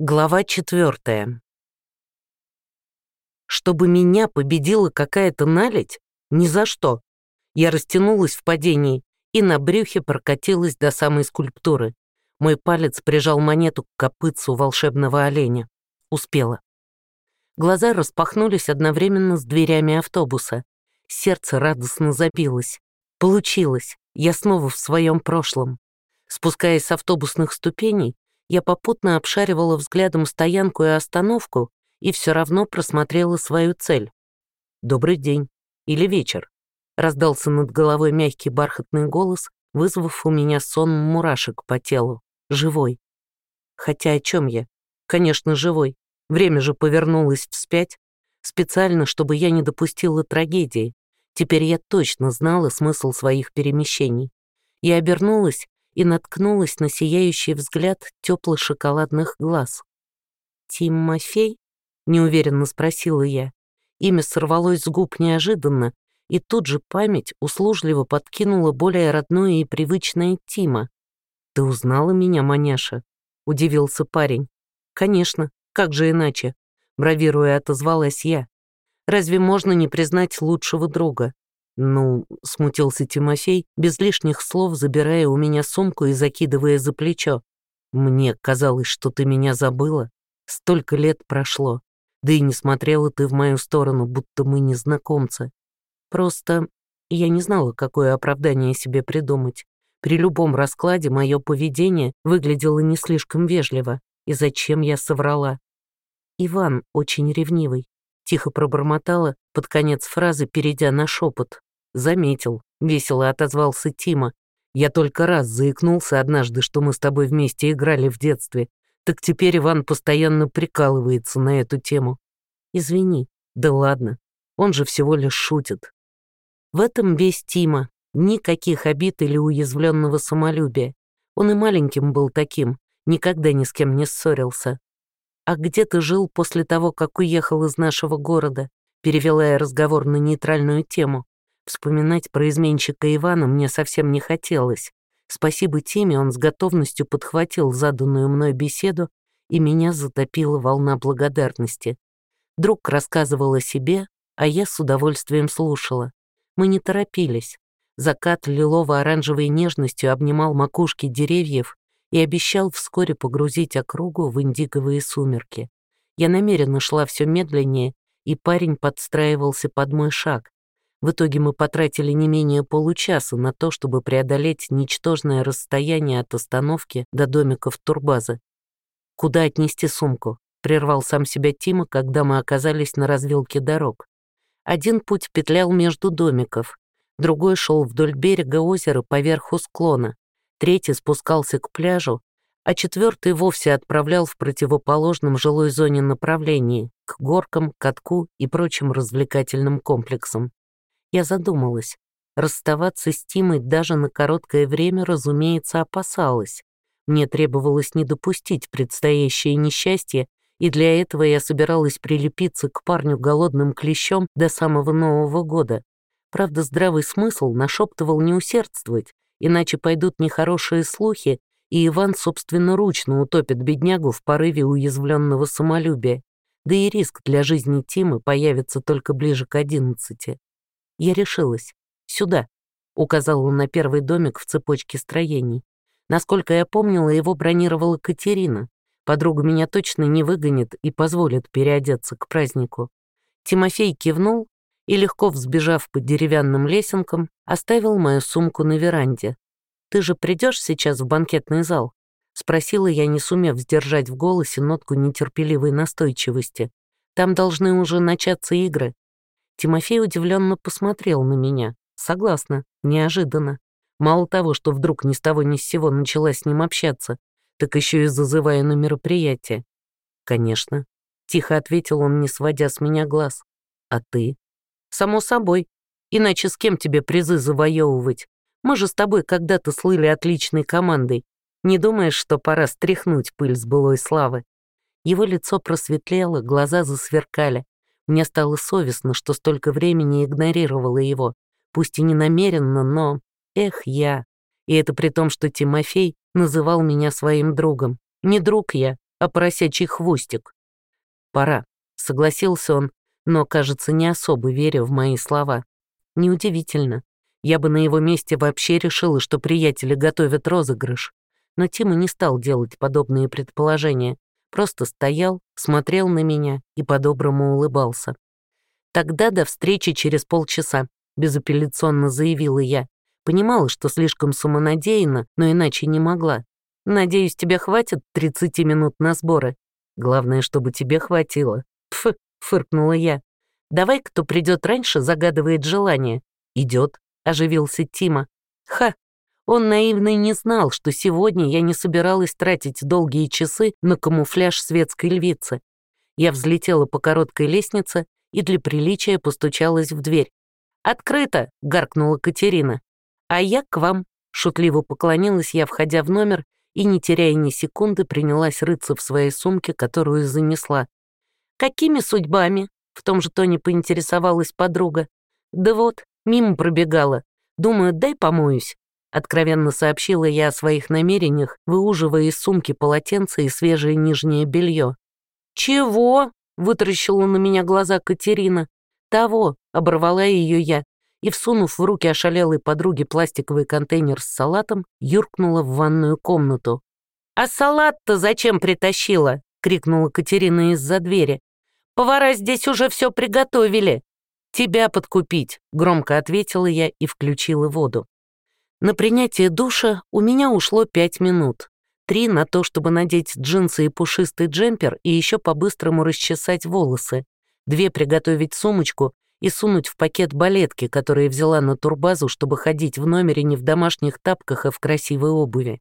Глава четвертая. Чтобы меня победила какая-то наледь? Ни за что. Я растянулась в падении и на брюхе прокатилась до самой скульптуры. Мой палец прижал монету к копытцу волшебного оленя. Успела. Глаза распахнулись одновременно с дверями автобуса. Сердце радостно забилось. Получилось. Я снова в своем прошлом. Спускаясь с автобусных ступеней, я попутно обшаривала взглядом стоянку и остановку и все равно просмотрела свою цель. «Добрый день» или «Вечер», — раздался над головой мягкий бархатный голос, вызвав у меня сон мурашек по телу. Живой. Хотя о чем я? Конечно, живой. Время же повернулось вспять. Специально, чтобы я не допустила трагедии. Теперь я точно знала смысл своих перемещений. Я обернулась и наткнулась на сияющий взгляд теплых шоколадных глаз. «Тимофей?» — неуверенно спросила я. Имя сорвалось с губ неожиданно, и тут же память услужливо подкинула более родное и привычное Тима. «Ты узнала меня, маняша?» — удивился парень. «Конечно, как же иначе?» — бравируя отозвалась я. «Разве можно не признать лучшего друга? «Ну», — смутился Тимофей, без лишних слов забирая у меня сумку и закидывая за плечо. «Мне казалось, что ты меня забыла. Столько лет прошло. Да и не смотрела ты в мою сторону, будто мы незнакомцы. Просто я не знала, какое оправдание себе придумать. При любом раскладе мое поведение выглядело не слишком вежливо. И зачем я соврала? Иван очень ревнивый. Тихо пробормотала, под конец фразы перейдя на шепот. «Заметил», — весело отозвался Тима. «Я только раз заикнулся однажды, что мы с тобой вместе играли в детстве. Так теперь Иван постоянно прикалывается на эту тему. Извини, да ладно, он же всего лишь шутит». В этом весь Тима. Никаких обид или уязвленного самолюбия. Он и маленьким был таким, никогда ни с кем не ссорился. «А где ты жил после того, как уехал из нашего города?» перевела я разговор на нейтральную тему. Вспоминать про изменщика Ивана мне совсем не хотелось. Спасибо Тиме, он с готовностью подхватил заданную мной беседу, и меня затопила волна благодарности. Друг рассказывал о себе, а я с удовольствием слушала. Мы не торопились. Закат лилово-оранжевой нежностью обнимал макушки деревьев и обещал вскоре погрузить округу в индиговые сумерки. Я намеренно шла все медленнее, и парень подстраивался под мой шаг, в итоге мы потратили не менее получаса на то, чтобы преодолеть ничтожное расстояние от остановки до домиков турбазы. «Куда отнести сумку?» — прервал сам себя Тима, когда мы оказались на развилке дорог. Один путь петлял между домиков, другой шел вдоль берега озера поверху склона, третий спускался к пляжу, а четвертый вовсе отправлял в противоположном жилой зоне направлении, к горкам, катку и прочим развлекательным комплексам. Я задумалась. Расставаться с Тимой даже на короткое время, разумеется, опасалась. Мне требовалось не допустить предстоящее несчастье, и для этого я собиралась прилепиться к парню голодным клещом до самого Нового года. Правда, здравый смысл нашептывал не усердствовать, иначе пойдут нехорошие слухи, и Иван собственноручно утопит беднягу в порыве уязвленного самолюбия. Да и риск для жизни Тимы появится только ближе к одиннадцати. Я решилась. Сюда. Указала на первый домик в цепочке строений. Насколько я помнила, его бронировала Катерина. Подруга меня точно не выгонит и позволит переодеться к празднику. Тимофей кивнул и, легко взбежав по деревянным лесенкам, оставил мою сумку на веранде. «Ты же придешь сейчас в банкетный зал?» — спросила я, не сумев сдержать в голосе нотку нетерпеливой настойчивости. «Там должны уже начаться игры». Тимофей удивленно посмотрел на меня. Согласна, неожиданно. Мало того, что вдруг ни с того ни с сего начала с ним общаться, так еще и зазывая на мероприятие. «Конечно», — тихо ответил он, не сводя с меня глаз. «А ты?» «Само собой. Иначе с кем тебе призы завоевывать? Мы же с тобой когда-то слыли отличной командой. Не думаешь, что пора стряхнуть пыль с былой славы?» Его лицо просветлело, глаза засверкали. Мне стало совестно, что столько времени игнорировала его. Пусть и не намеренно, но... Эх, я. И это при том, что Тимофей называл меня своим другом. Не друг я, а поросячий хвостик. «Пора», — согласился он, но, кажется, не особо веря в мои слова. Неудивительно. Я бы на его месте вообще решила, что приятели готовят розыгрыш. Но Тима не стал делать подобные предположения. Просто стоял, смотрел на меня и по-доброму улыбался. «Тогда до встречи через полчаса», — безапелляционно заявила я. Понимала, что слишком самонадеянно, но иначе не могла. «Надеюсь, тебе хватит 30 минут на сборы. Главное, чтобы тебе хватило». «Пф», — фыркнула я. «Давай, кто придет раньше, загадывает желание». «Идет», — оживился Тима. «Ха, он наивно не знал, что сегодня я не собиралась тратить долгие часы на камуфляж светской львицы. Я взлетела по короткой лестнице и для приличия постучалась в дверь. «Открыто!» — гаркнула Катерина. «А я к вам!» — шутливо поклонилась я, входя в номер, и, не теряя ни секунды, принялась рыться в своей сумке, которую занесла. «Какими судьбами?» — в том же тоне поинтересовалась подруга. «Да вот, мимо пробегала. Думаю, дай помоюсь». Откровенно сообщила я о своих намерениях, выуживая из сумки полотенце и свежее нижнее белье. «Чего?» — вытаращила на меня глаза Катерина. «Того!» — оборвала ее я и, всунув в руки ошалелой подруги пластиковый контейнер с салатом, юркнула в ванную комнату. «А салат-то зачем притащила?» — крикнула Катерина из-за двери. «Повара здесь уже все приготовили». «Тебя подкупить», — громко ответила я и включила воду. На принятие душа у меня ушло пять минут. Три на то, чтобы надеть джинсы и пушистый джемпер и еще по-быстрому расчесать волосы. Две приготовить сумочку и сунуть в пакет балетки, которые взяла на турбазу, чтобы ходить в номере не в домашних тапках, а в красивой обуви.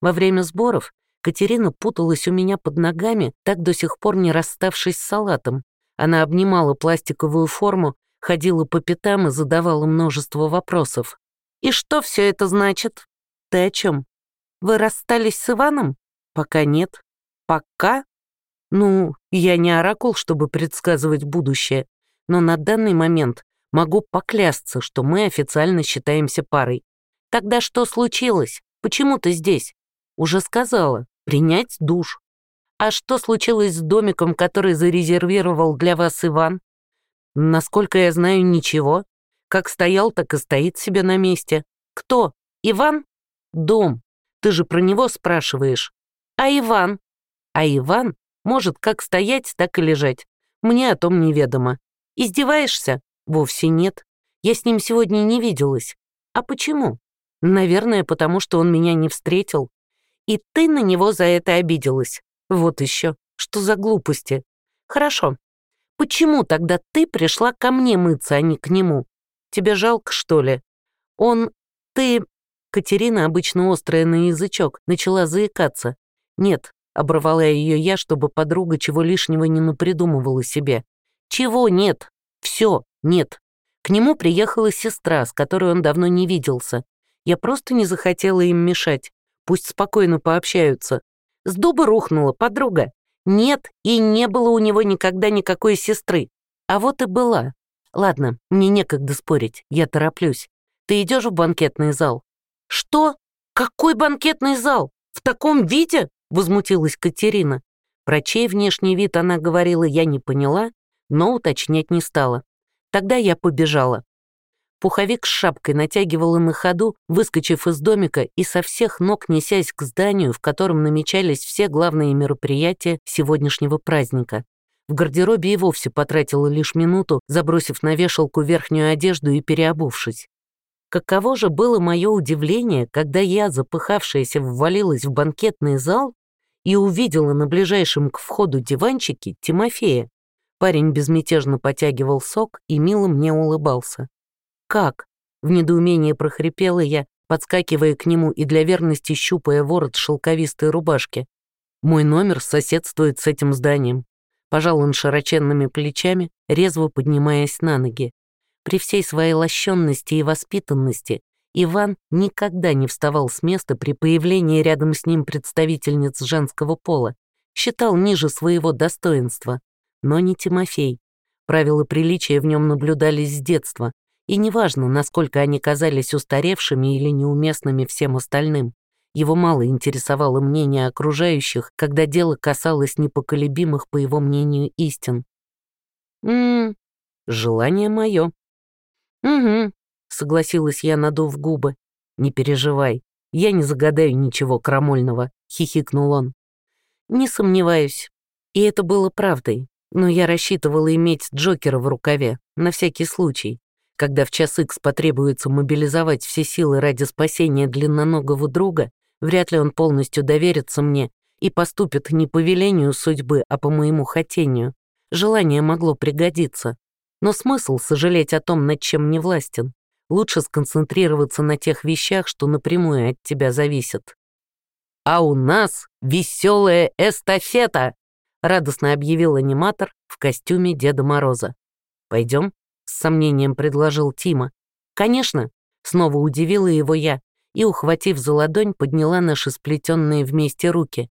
Во время сборов Катерина путалась у меня под ногами, так до сих пор не расставшись с салатом. Она обнимала пластиковую форму, ходила по пятам и задавала множество вопросов. «И что все это значит? Ты о чем? Вы расстались с Иваном? Пока нет. Пока? Ну, я не оракул, чтобы предсказывать будущее, но на данный момент могу поклясться, что мы официально считаемся парой. Тогда что случилось? Почему ты здесь? Уже сказала, принять душ. А что случилось с домиком, который зарезервировал для вас Иван? Насколько я знаю, ничего. Как стоял, так и стоит себе на месте. Кто? Иван? Дом. Ты же про него спрашиваешь. А Иван? А Иван может как стоять, так и лежать. Мне о том неведомо. Издеваешься? Вовсе нет. Я с ним сегодня не виделась. А почему? Наверное, потому что он меня не встретил. И ты на него за это обиделась. Вот еще. Что за глупости? Хорошо. Почему тогда ты пришла ко мне мыться, а не к нему? Тебе жалко, что ли? Он... Ты...» Катерина, обычно острая на язычок, начала заикаться. «Нет», — оборвала ее я, чтобы подруга чего лишнего не напридумывала себе. «Чего нет? Все, нет. К нему приехала сестра, с которой он давно не виделся. Я просто не захотела им мешать. Пусть спокойно пообщаются. С дуба рухнула подруга. Нет, и не было у него никогда никакой сестры. А вот и была. Ладно, мне некогда спорить, я тороплюсь. Ты идешь в банкетный зал? Что? Какой банкетный зал? В таком виде? Возмутилась Катерина. Про чей внешний вид она говорила, я не поняла, но уточнять не стала. Тогда я побежала. Пуховик с шапкой натягивала на ходу, выскочив из домика и со всех ног несясь к зданию, в котором намечались все главные мероприятия сегодняшнего праздника. В гардеробе и вовсе потратила лишь минуту, забросив на вешалку верхнюю одежду и переобувшись. Каково же было мое удивление, когда я, запыхавшаяся, ввалилась в банкетный зал и увидела на ближайшем к входу диванчике Тимофея. Парень безмятежно потягивал сок и мило мне улыбался. «Как?» — в недоумении прохрипела я, подскакивая к нему и для верности щупая ворот шелковистой рубашки. «Мой номер соседствует с этим зданием. Пожал он широченными плечами, резво поднимаясь на ноги. При всей своей лощенности и воспитанности Иван никогда не вставал с места при появлении рядом с ним представительниц женского пола, считал ниже своего достоинства. Но не Тимофей. Правила приличия в нем наблюдались с детства, и неважно, насколько они казались устаревшими или неуместными всем остальным. Его мало интересовало мнение окружающих, когда дело касалось непоколебимых, по его мнению, истин. «М-м, желание мое». «Угу», — согласилась я, надув губы. «Не переживай, я не загадаю ничего крамольного», — хихикнул он. «Не сомневаюсь. И это было правдой, но я рассчитывала иметь Джокера в рукаве, на всякий случай. Когда в час икс потребуется мобилизовать все силы ради спасения длинноногого друга, вряд ли он полностью доверится мне и поступит не по велению судьбы, а по моему хотению. Желание могло пригодиться. Но смысл сожалеть о том, над чем не властен. Лучше сконцентрироваться на тех вещах, что напрямую от тебя зависят. «А у нас веселая эстафета!» — радостно объявил аниматор в костюме Деда Мороза. «Пойдем?» — с сомнением предложил Тима. «Конечно!» — снова удивила его я и, ухватив за ладонь, подняла наши сплетенные вместе руки.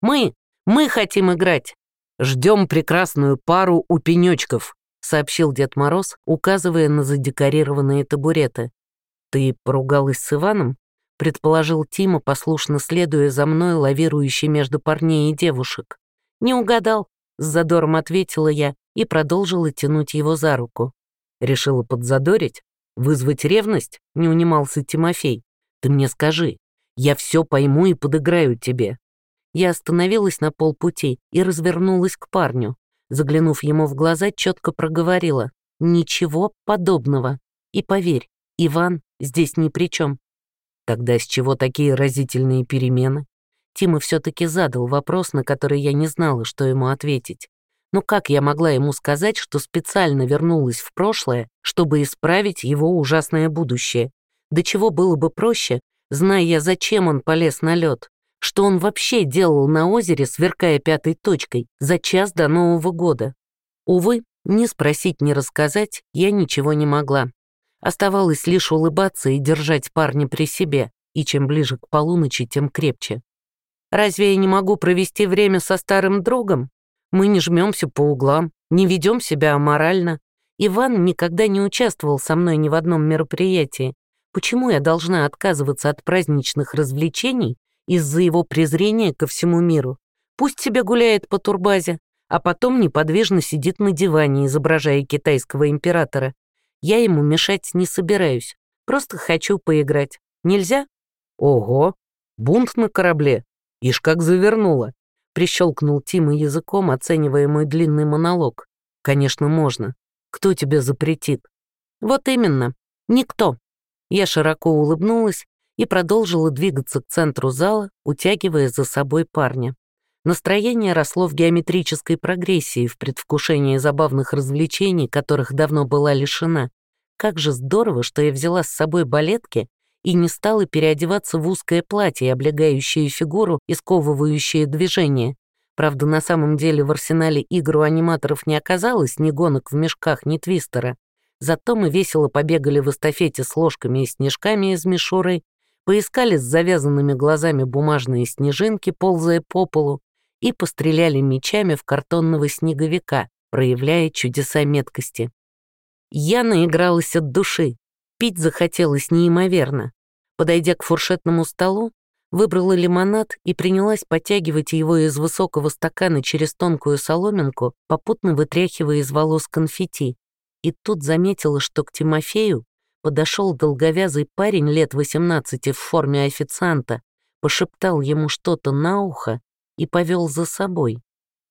«Мы! Мы хотим играть!» «Ждем прекрасную пару у пенечков», — сообщил Дед Мороз, указывая на задекорированные табуреты. «Ты поругалась с Иваном?» — предположил Тима, послушно следуя за мной, лавирующий между парней и девушек. «Не угадал», — с задором ответила я и продолжила тянуть его за руку. Решила подзадорить? Вызвать ревность? Не унимался Тимофей. Ты мне скажи, я все пойму и подыграю тебе. Я остановилась на полпути и развернулась к парню. Заглянув ему в глаза, четко проговорила. «Ничего подобного. И поверь, Иван здесь ни при чем. Тогда с чего такие разительные перемены? Тима все-таки задал вопрос, на который я не знала, что ему ответить. Но как я могла ему сказать, что специально вернулась в прошлое, чтобы исправить его ужасное будущее? До чего было бы проще, зная я, зачем он полез на лед, что он вообще делал на озере, сверкая пятой точкой, за час до Нового года. Увы, ни спросить, ни рассказать я ничего не могла. Оставалось лишь улыбаться и держать парня при себе, и чем ближе к полуночи, тем крепче. Разве я не могу провести время со старым другом? Мы не жмемся по углам, не ведем себя аморально. Иван никогда не участвовал со мной ни в одном мероприятии. Почему я должна отказываться от праздничных развлечений из-за его презрения ко всему миру. Пусть себе гуляет по турбазе, а потом неподвижно сидит на диване, изображая китайского императора. Я ему мешать не собираюсь, просто хочу поиграть. Нельзя? Ого, бунт на корабле. Ишь как завернула. Прищелкнул Тима языком, оценивая мой длинный монолог. Конечно, можно. Кто тебе запретит? Вот именно, никто. Я широко улыбнулась и продолжила двигаться к центру зала, утягивая за собой парня. Настроение росло в геометрической прогрессии в предвкушении забавных развлечений, которых давно была лишена. Как же здорово, что я взяла с собой балетки и не стала переодеваться в узкое платье, облегающее фигуру и сковывающее движение. Правда, на самом деле в арсенале игр у аниматоров не оказалось ни гонок в мешках, ни твистера. Зато мы весело побегали в эстафете с ложками и снежками из мишуры, поискали с завязанными глазами бумажные снежинки, ползая по полу, и постреляли мечами в картонного снеговика, проявляя чудеса меткости. Я наигралась от души, пить захотелось неимоверно. Подойдя к фуршетному столу, выбрала лимонад и принялась подтягивать его из высокого стакана через тонкую соломинку, попутно вытряхивая из волос конфетти. И тут заметила, что к Тимофею подошел долговязый парень лет 18 в форме официанта, пошептал ему что-то на ухо и повел за собой.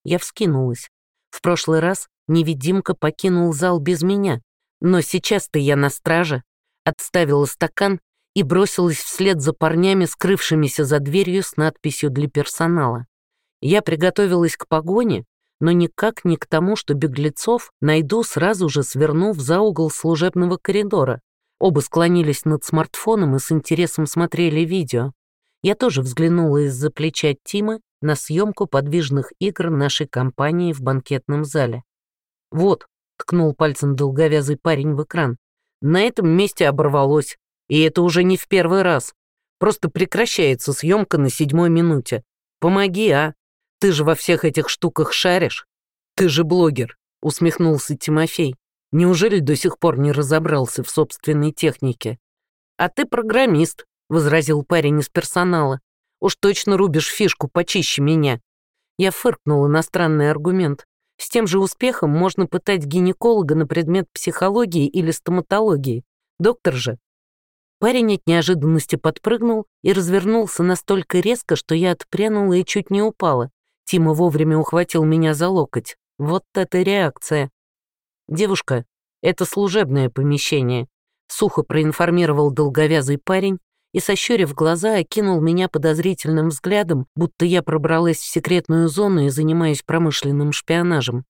Я вскинулась. В прошлый раз невидимка покинул зал без меня, но сейчас-то я на страже. Отставила стакан и бросилась вслед за парнями, скрывшимися за дверью с надписью «Для персонала». Я приготовилась к погоне, но никак не к тому, что беглецов найду, сразу же свернув за угол служебного коридора, Оба склонились над смартфоном и с интересом смотрели видео. Я тоже взглянула из-за плеча Тима на съемку подвижных игр нашей компании в банкетном зале. «Вот», — ткнул пальцем долговязый парень в экран, «на этом месте оборвалось, и это уже не в первый раз. Просто прекращается съемка на седьмой минуте. Помоги, а? Ты же во всех этих штуках шаришь. Ты же блогер», — усмехнулся Тимофей. Неужели до сих пор не разобрался в собственной технике? «А ты программист», — возразил парень из персонала. Уж точно рубишь фишку почище меня. Я фыркнул на странный аргумент. С тем же успехом можно пытать гинеколога на предмет психологии или стоматологии. Доктор же. Парень от неожиданности подпрыгнул и развернулся настолько резко, что я отпрянула и чуть не упала. Тима вовремя ухватил меня за локоть. Вот это реакция. «Девушка, это служебное помещение», — сухо проинформировал долговязый парень и, сощурив глаза, окинул меня подозрительным взглядом, будто я пробралась в секретную зону и занимаюсь промышленным шпионажем.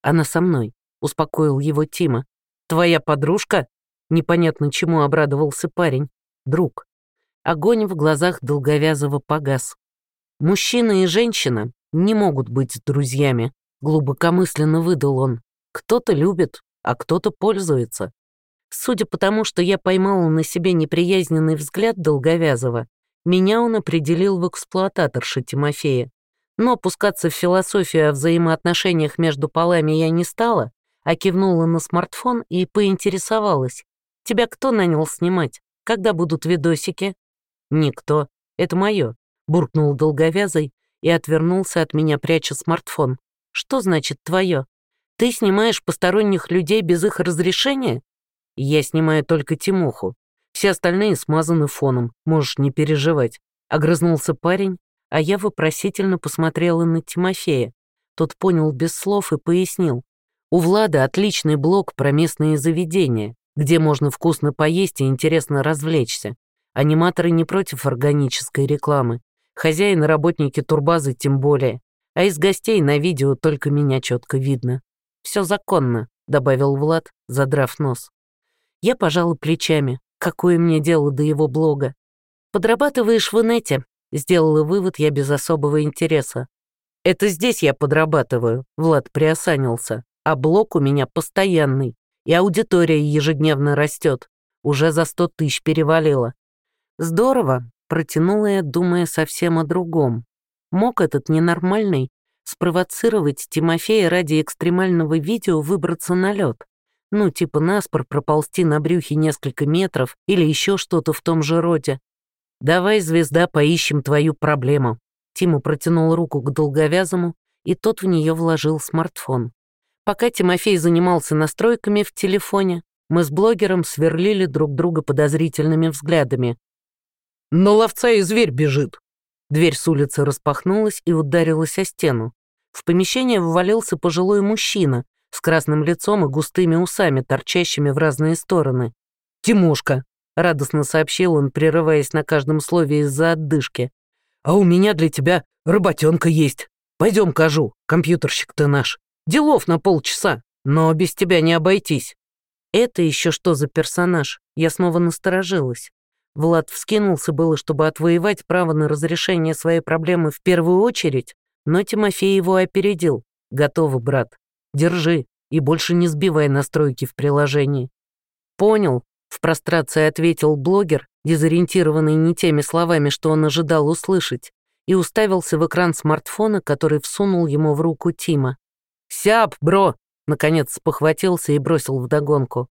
«Она со мной», — успокоил его Тима. «Твоя подружка?» Непонятно чему обрадовался парень. «Друг». Огонь в глазах долговязого погас. «Мужчина и женщина не могут быть друзьями», — глубокомысленно выдал он. «Кто-то любит, а кто-то пользуется. Судя по тому, что я поймала на себе неприязненный взгляд Долговязова, меня он определил в эксплуататорше Тимофея. Но опускаться в философию о взаимоотношениях между полами я не стала, а кивнула на смартфон и поинтересовалась. «Тебя кто нанял снимать? Когда будут видосики?» «Никто. Это мое», — буркнул Долговязый и отвернулся от меня, пряча смартфон. «Что значит твое? Ты снимаешь посторонних людей без их разрешения?» Я снимаю только Тимоху. Все остальные смазаны фоном, можешь не переживать. Огрызнулся парень, а я вопросительно посмотрела на Тимофея. Тот понял без слов и пояснил. У Влада отличный блог про местные заведения, где можно вкусно поесть и интересно развлечься. Аниматоры не против органической рекламы. Хозяин и работники турбазы тем более. А из гостей на видео только меня четко видно. Все законно, добавил Влад, задрав нос. Я пожала плечами. Какое мне дело до его блога? «Подрабатываешь в инете», — сделала вывод я без особого интереса. «Это здесь я подрабатываю», — Влад приосанился. «А блог у меня постоянный, и аудитория ежедневно растет. Уже за сто тысяч перевалило». «Здорово», — протянула я, думая совсем о другом. Мог этот ненормальный спровоцировать Тимофея ради экстремального видео выбраться на лед. Ну, типа наспор проползти на брюхе несколько метров или еще что-то в том же роде. «Давай, звезда, поищем твою проблему». Тима протянул руку к долговязому, и тот в нее вложил смартфон. Пока Тимофей занимался настройками в телефоне, мы с блогером сверлили друг друга подозрительными взглядами. «На ловца и зверь бежит!» Дверь с улицы распахнулась и ударилась о стену. В помещение ввалился пожилой мужчина, с красным лицом и густыми усами, торчащими в разные стороны. «Тимошка», — радостно сообщил он, прерываясь на каждом слове из-за отдышки. «А у меня для тебя работенка есть. Пойдем, кажу, компьютерщик ты наш. Делов на полчаса, но без тебя не обойтись». «Это еще что за персонаж?» Я снова насторожилась. Влад вскинулся было, чтобы отвоевать право на разрешение своей проблемы в первую очередь, но Тимофей его опередил. «Готово, брат. Держи и больше не сбивай настройки в приложении». «Понял», — в прострации ответил блогер, дезориентированный не теми словами, что он ожидал услышать, и уставился в экран смартфона, который всунул ему в руку Тима. «Сяп, бро!» — наконец похватился и бросил вдогонку.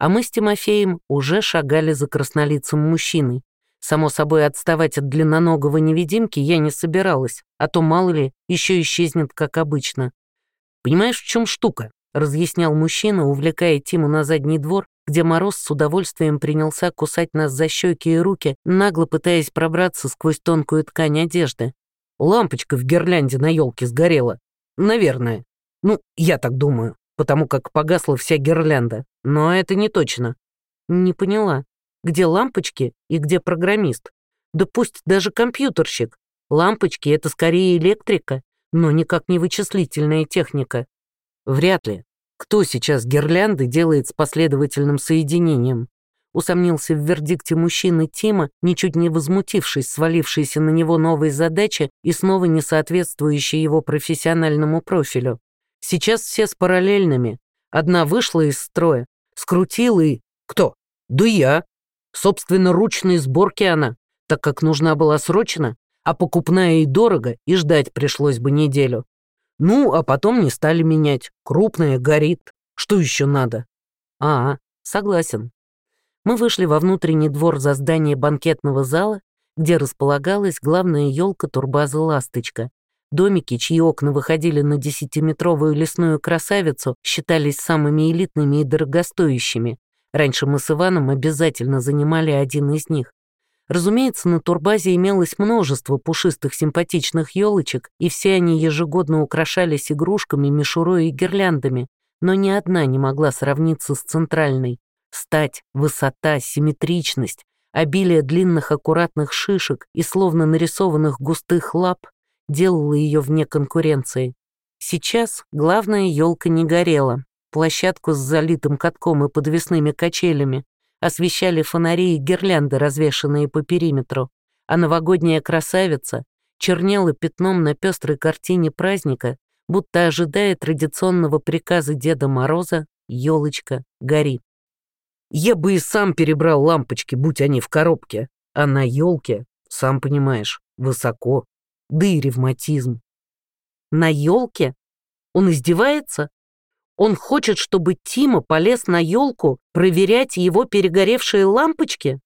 А мы с Тимофеем уже шагали за краснолицым мужчиной. Само собой, отставать от длинноногого невидимки я не собиралась, а то, мало ли, еще исчезнет, как обычно. «Понимаешь, в чем штука?» — разъяснял мужчина, увлекая Тиму на задний двор, где Мороз с удовольствием принялся кусать нас за щеки и руки, нагло пытаясь пробраться сквозь тонкую ткань одежды. Лампочка в гирлянде на елке сгорела. Наверное. Ну, я так думаю, потому как погасла вся гирлянда. Но это не точно. Не поняла. Где лампочки и где программист? Да пусть даже компьютерщик. Лампочки — это скорее электрика но никак не вычислительная техника. Вряд ли. Кто сейчас гирлянды делает с последовательным соединением? Усомнился в вердикте мужчины Тима, ничуть не возмутившись свалившейся на него новой задачи и снова не соответствующей его профессиональному профилю. Сейчас все с параллельными. Одна вышла из строя, скрутила и... Кто? Да я. Собственно, ручной сборки она, так как нужна была срочно, а покупная и дорого, и ждать пришлось бы неделю. Ну, а потом не стали менять. Крупная, горит. Что еще надо? А, согласен. Мы вышли во внутренний двор за здание банкетного зала, где располагалась главная елка турбазы «Ласточка». Домики, чьи окна выходили на десятиметровую лесную красавицу, считались самыми элитными и дорогостоящими. Раньше мы с Иваном обязательно занимали один из них. Разумеется, на турбазе имелось множество пушистых симпатичных елочек, и все они ежегодно украшались игрушками, мишурой и гирляндами, но ни одна не могла сравниться с центральной. Стать, высота, симметричность, обилие длинных аккуратных шишек и словно нарисованных густых лап делало ее вне конкуренции. Сейчас главная елка не горела. Площадку с залитым катком и подвесными качелями освещали фонари и гирлянды, развешанные по периметру, а новогодняя красавица чернела пятном на пестрой картине праздника, будто ожидая традиционного приказа Деда Мороза «Елочка, гори». Я бы и сам перебрал лампочки, будь они в коробке, а на елке, сам понимаешь, высоко да и ревматизм. На елке? Он издевается? Он хочет, чтобы Тима полез на елку проверять его перегоревшие лампочки?